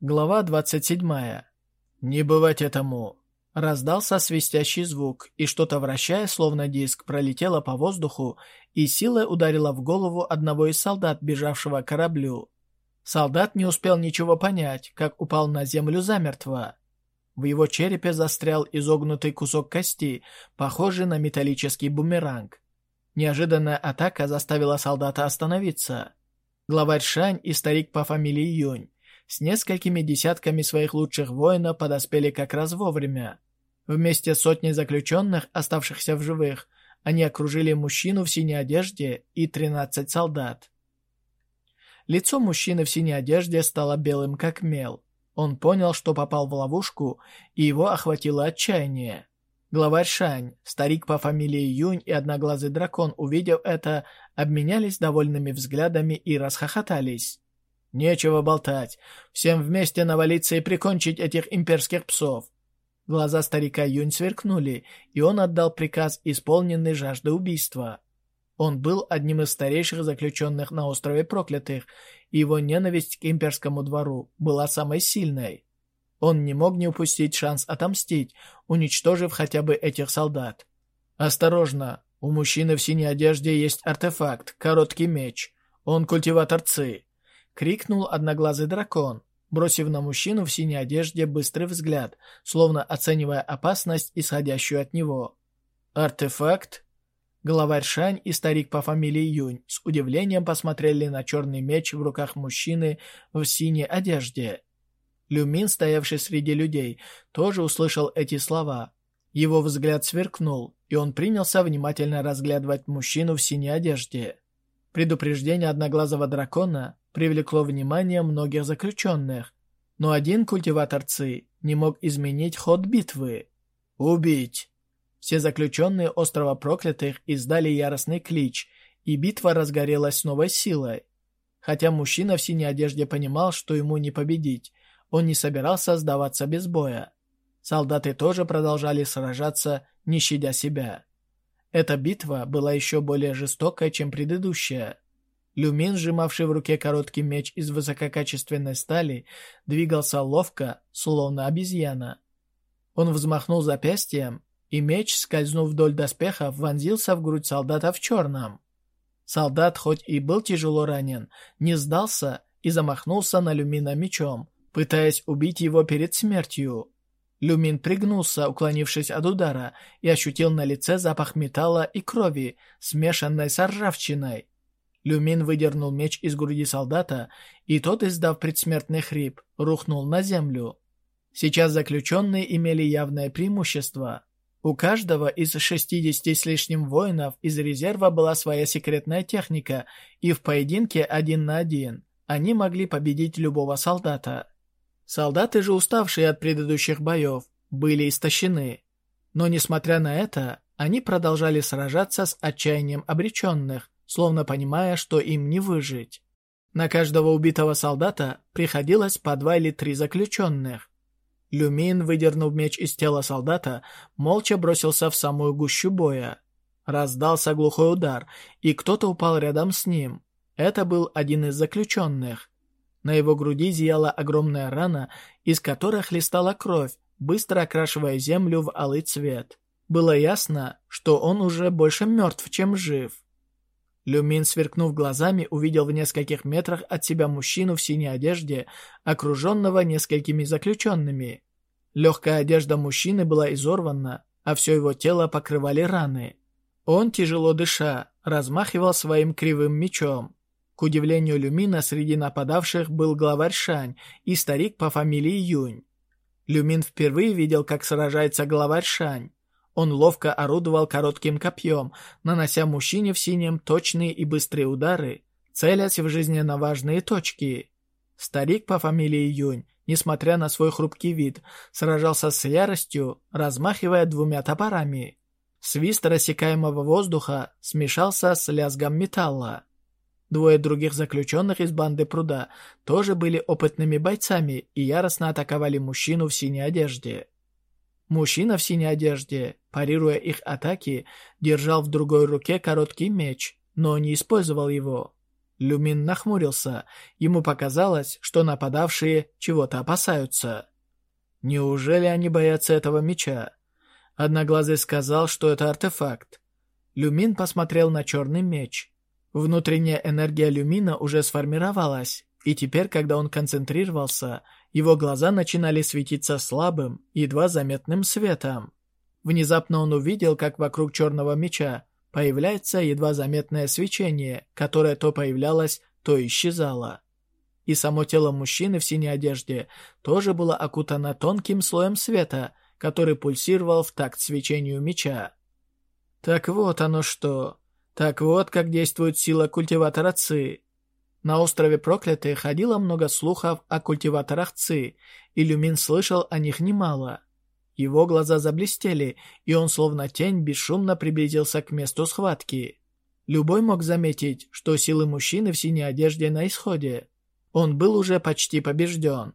Глава 27. «Не бывать этому!» Раздался свистящий звук, и что-то вращая, словно диск, пролетело по воздуху и силой ударило в голову одного из солдат, бежавшего к кораблю. Солдат не успел ничего понять, как упал на землю замертво. В его черепе застрял изогнутый кусок кости, похожий на металлический бумеранг. Неожиданная атака заставила солдата остановиться. Главарь Шань и старик по фамилии Юнь с несколькими десятками своих лучших воинов подоспели как раз вовремя. Вместе с сотней заключенных, оставшихся в живых, они окружили мужчину в синей одежде и 13 солдат. Лицо мужчины в синей одежде стало белым как мел. Он понял, что попал в ловушку, и его охватило отчаяние. Главарь Шань, старик по фамилии Юнь и одноглазый дракон, увидев это, обменялись довольными взглядами и расхохотались. Нечего болтать. Всем вместе навалиться и прикончить этих имперских псов. Глаза старика Юнь сверкнули, и он отдал приказ, исполненный жажды убийства. Он был одним из старейших заключенных на острове Проклятых, и его ненависть к имперскому двору была самой сильной. Он не мог не упустить шанс отомстить, уничтожив хотя бы этих солдат. «Осторожно! У мужчины в синей одежде есть артефакт, короткий меч. Он культиватор Ци крикнул одноглазый дракон, бросив на мужчину в синей одежде быстрый взгляд, словно оценивая опасность, исходящую от него. «Артефакт?» Главарь Шань и старик по фамилии Юнь с удивлением посмотрели на черный меч в руках мужчины в синей одежде. Люмин, стоявший среди людей, тоже услышал эти слова. Его взгляд сверкнул, и он принялся внимательно разглядывать мужчину в синей одежде. Предупреждение одноглазого дракона привлекло внимание многих заключенных, но один культиватор Ци не мог изменить ход битвы. «Убить!» Все заключенные острова Проклятых издали яростный клич, и битва разгорелась с новой силой. Хотя мужчина в синей одежде понимал, что ему не победить, он не собирался сдаваться без боя. Солдаты тоже продолжали сражаться, не щадя себя. Эта битва была еще более жестокой, чем предыдущая. Люмин, сжимавший в руке короткий меч из высококачественной стали, двигался ловко, словно обезьяна. Он взмахнул запястьем, и меч, скользнув вдоль доспеха, вонзился в грудь солдата в черном. Солдат, хоть и был тяжело ранен, не сдался и замахнулся на Люмина мечом, пытаясь убить его перед смертью. Люмин пригнулся, уклонившись от удара, и ощутил на лице запах металла и крови, смешанной с ржавчиной. Люмин выдернул меч из груди солдата, и тот, издав предсмертный хрип, рухнул на землю. Сейчас заключенные имели явное преимущество. У каждого из 60 с лишним воинов из резерва была своя секретная техника, и в поединке один на один они могли победить любого солдата. Солдаты же, уставшие от предыдущих боев, были истощены. Но, несмотря на это, они продолжали сражаться с отчаянием обреченных, словно понимая, что им не выжить. На каждого убитого солдата приходилось по два или три заключенных. Люмин, выдернув меч из тела солдата, молча бросился в самую гущу боя. Раздался глухой удар, и кто-то упал рядом с ним. Это был один из заключенных. На его груди зияла огромная рана, из которой хлестала кровь, быстро окрашивая землю в алый цвет. Было ясно, что он уже больше мертв, чем жив. Люмин, сверкнув глазами, увидел в нескольких метрах от себя мужчину в синей одежде, окруженного несколькими заключенными. Легкая одежда мужчины была изорвана, а все его тело покрывали раны. Он, тяжело дыша, размахивал своим кривым мечом. К удивлению Люмина, среди нападавших был главарь Шань и старик по фамилии Юнь. Люмин впервые видел, как сражается главарь Шань. Он ловко орудовал коротким копьем, нанося мужчине в синем точные и быстрые удары, целясь в жизненно важные точки. Старик по фамилии Юнь, несмотря на свой хрупкий вид, сражался с яростью, размахивая двумя топорами. Свист рассекаемого воздуха смешался с лязгом металла. Двое других заключенных из банды пруда тоже были опытными бойцами и яростно атаковали мужчину в синей одежде. Мужчина в синей одежде, парируя их атаки, держал в другой руке короткий меч, но не использовал его. Люмин нахмурился. Ему показалось, что нападавшие чего-то опасаются. Неужели они боятся этого меча? Одноглазый сказал, что это артефакт. Люмин посмотрел на черный меч. Внутренняя энергия Люмина уже сформировалась, и теперь, когда он концентрировался, его глаза начинали светиться слабым, едва заметным светом. Внезапно он увидел, как вокруг черного меча появляется едва заметное свечение, которое то появлялось, то исчезало. И само тело мужчины в синей одежде тоже было окутано тонким слоем света, который пульсировал в такт свечению меча. Так вот оно что. Так вот, как действует сила культиватора Ци. На острове Проклятых ходило много слухов о культиваторах Ци, и Люмин слышал о них немало. Его глаза заблестели, и он словно тень бесшумно приблизился к месту схватки. Любой мог заметить, что силы мужчины в синей одежде на исходе. Он был уже почти побежден.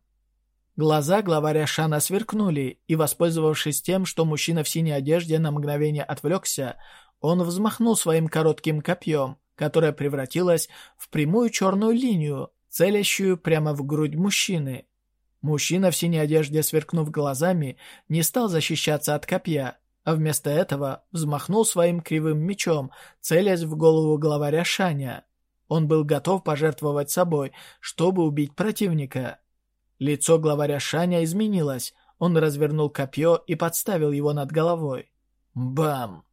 Глаза главаря Шана сверкнули, и, воспользовавшись тем, что мужчина в синей одежде на мгновение отвлекся, он взмахнул своим коротким копьем, которое превратилось в прямую черную линию, целящую прямо в грудь мужчины. Мужчина в синей одежде, сверкнув глазами, не стал защищаться от копья, а вместо этого взмахнул своим кривым мечом, целясь в голову главаря Шаня. Он был готов пожертвовать собой, чтобы убить противника. Лицо главаря Шаня изменилось, он развернул копье и подставил его над головой. Бам!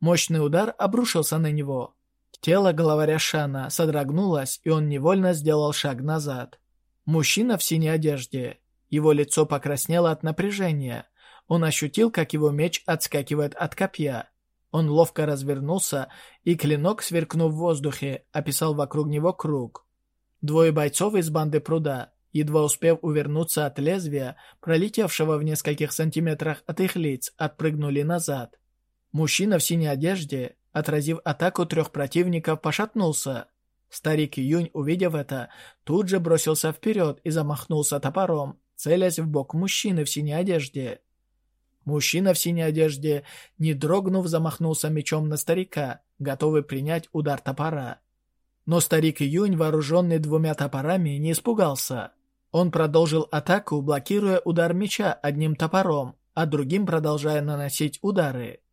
Мощный удар обрушился на него. Тело главаря Шана содрогнулось, и он невольно сделал шаг назад. Мужчина в синей одежде. Его лицо покраснело от напряжения. Он ощутил, как его меч отскакивает от копья. Он ловко развернулся, и клинок, сверкнув в воздухе, описал вокруг него круг. Двое бойцов из банды пруда, едва успев увернуться от лезвия, пролетевшего в нескольких сантиметрах от их лиц, отпрыгнули назад. Мужчина в синей одежде, отразив атаку трех противников, пошатнулся. Старик Юнь, увидев это, тут же бросился вперед и замахнулся топором, целясь в бок мужчины в синей одежде. Мужчина в синей одежде, не дрогнув, замахнулся мечом на старика, готовый принять удар топора. Но старик Юнь, вооруженный двумя топорами, не испугался. Он продолжил атаку, блокируя удар меча одним топором, а другим продолжая наносить удары.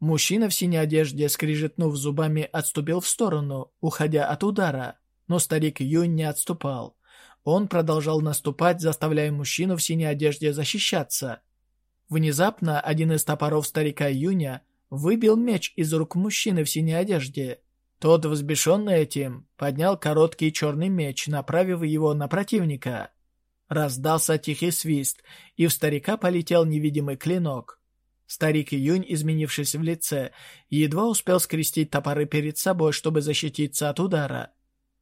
Мужчина в синей одежде, скрижетнув зубами, отступил в сторону, уходя от удара. Но старик Юнь не отступал. Он продолжал наступать, заставляя мужчину в синей одежде защищаться. Внезапно один из топоров старика Юня выбил меч из рук мужчины в синей одежде. Тот, взбешенный этим, поднял короткий черный меч, направив его на противника. Раздался тихий свист, и в старика полетел невидимый клинок. Старик Июнь, изменившись в лице, едва успел скрестить топоры перед собой, чтобы защититься от удара.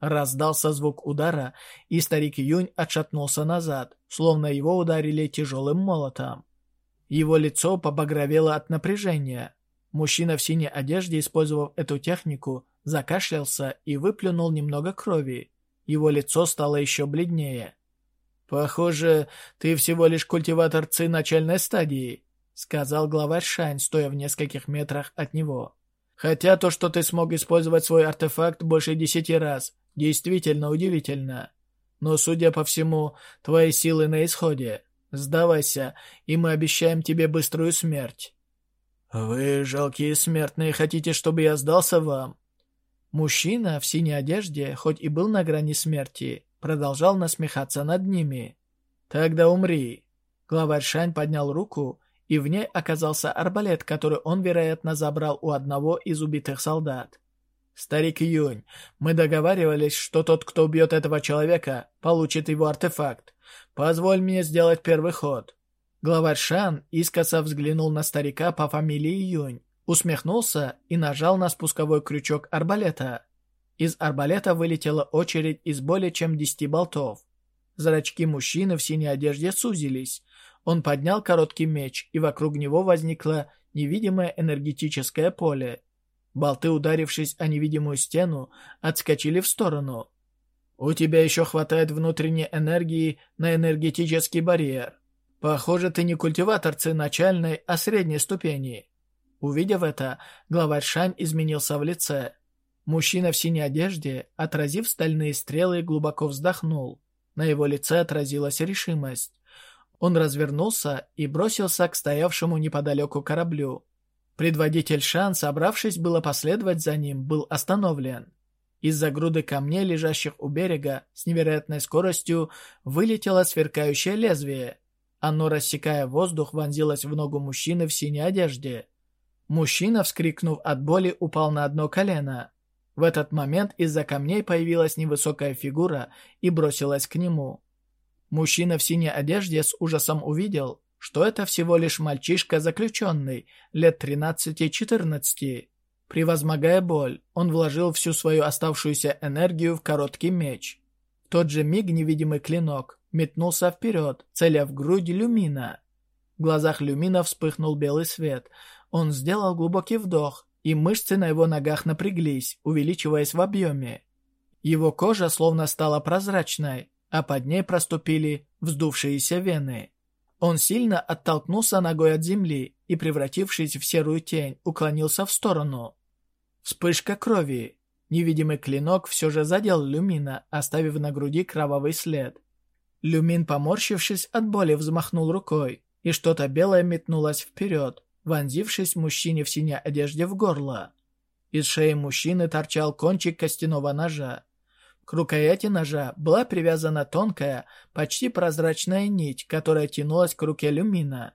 Раздался звук удара, и старик Июнь отшатнулся назад, словно его ударили тяжелым молотом. Его лицо побагровело от напряжения. Мужчина в синей одежде, использовав эту технику, закашлялся и выплюнул немного крови. Его лицо стало еще бледнее. «Похоже, ты всего лишь культиватор ци начальной стадии», — сказал главарь Шань, стоя в нескольких метрах от него. «Хотя то, что ты смог использовать свой артефакт больше десяти раз, действительно удивительно. Но, судя по всему, твои силы на исходе. Сдавайся, и мы обещаем тебе быструю смерть». «Вы, жалкие смертные, хотите, чтобы я сдался вам?» Мужчина в синей одежде, хоть и был на грани смерти, продолжал насмехаться над ними. «Тогда умри». Главарь Шань поднял руку, и в ней оказался арбалет, который он, вероятно, забрал у одного из убитых солдат. «Старик Юнь, мы договаривались, что тот, кто убьет этого человека, получит его артефакт. Позволь мне сделать первый ход». Главарь Шан искоса взглянул на старика по фамилии Юнь, усмехнулся и нажал на спусковой крючок арбалета. Из арбалета вылетела очередь из более чем десяти болтов. Зрачки мужчины в синей одежде сузились, он поднял короткий меч, и вокруг него возникло невидимое энергетическое поле. Болты, ударившись о невидимую стену, отскочили в сторону. «У тебя еще хватает внутренней энергии на энергетический барьер. Похоже, ты не культиватор Ци начальной, а средней ступени». Увидев это, главарь Шань изменился в лице. Мужчина в синей одежде, отразив стальные стрелы, глубоко вздохнул. На его лице отразилась решимость. Он развернулся и бросился к стоявшему неподалеку кораблю. Предводитель Шан, собравшись было последовать за ним, был остановлен. Из-за груды камней, лежащих у берега, с невероятной скоростью вылетело сверкающее лезвие. Оно, рассекая воздух, вонзилось в ногу мужчины в синей одежде. Мужчина, вскрикнув от боли, упал на одно колено. В этот момент из-за камней появилась невысокая фигура и бросилась к нему. Мужчина в синей одежде с ужасом увидел, что это всего лишь мальчишка-заключенный, лет 13-14. Превозмогая боль, он вложил всю свою оставшуюся энергию в короткий меч. В тот же миг невидимый клинок метнулся вперед, целя в грудь Люмина. В глазах Люмина вспыхнул белый свет. Он сделал глубокий вдох и мышцы на его ногах напряглись, увеличиваясь в объеме. Его кожа словно стала прозрачной, а под ней проступили вздувшиеся вены. Он сильно оттолкнулся ногой от земли и, превратившись в серую тень, уклонился в сторону. Вспышка крови. Невидимый клинок все же задел Люмина, оставив на груди кровавый след. Люмин, поморщившись от боли, взмахнул рукой, и что-то белое метнулось вперед вонзившись мужчине в синей одежде в горло. Из шеи мужчины торчал кончик костяного ножа. К рукояти ножа была привязана тонкая, почти прозрачная нить, которая тянулась к руке люмина.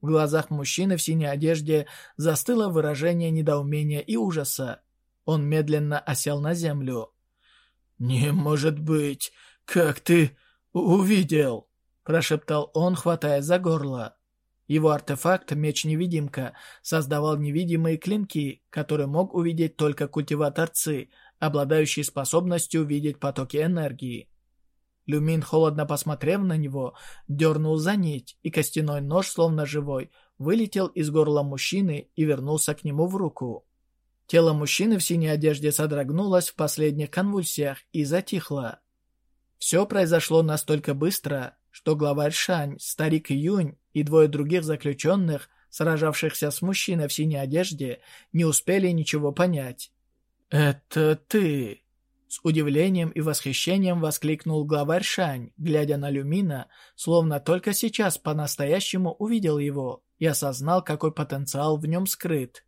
В глазах мужчины в синей одежде застыло выражение недоумения и ужаса. Он медленно осел на землю. «Не может быть! Как ты увидел?» – прошептал он, хватая за горло. Его артефакт, меч-невидимка, создавал невидимые клинки, которые мог увидеть только культиватор обладающий способностью видеть потоки энергии. Люмин, холодно посмотрев на него, дернул за нить, и костяной нож, словно живой, вылетел из горла мужчины и вернулся к нему в руку. Тело мужчины в синей одежде содрогнулось в последних конвульсиях и затихло. Все произошло настолько быстро, что главарь Шань, старик Юнь и двое других заключенных, сражавшихся с мужчиной в синей одежде, не успели ничего понять. «Это ты!» С удивлением и восхищением воскликнул главарь Шань, глядя на Люмина, словно только сейчас по-настоящему увидел его и осознал, какой потенциал в нем скрыт.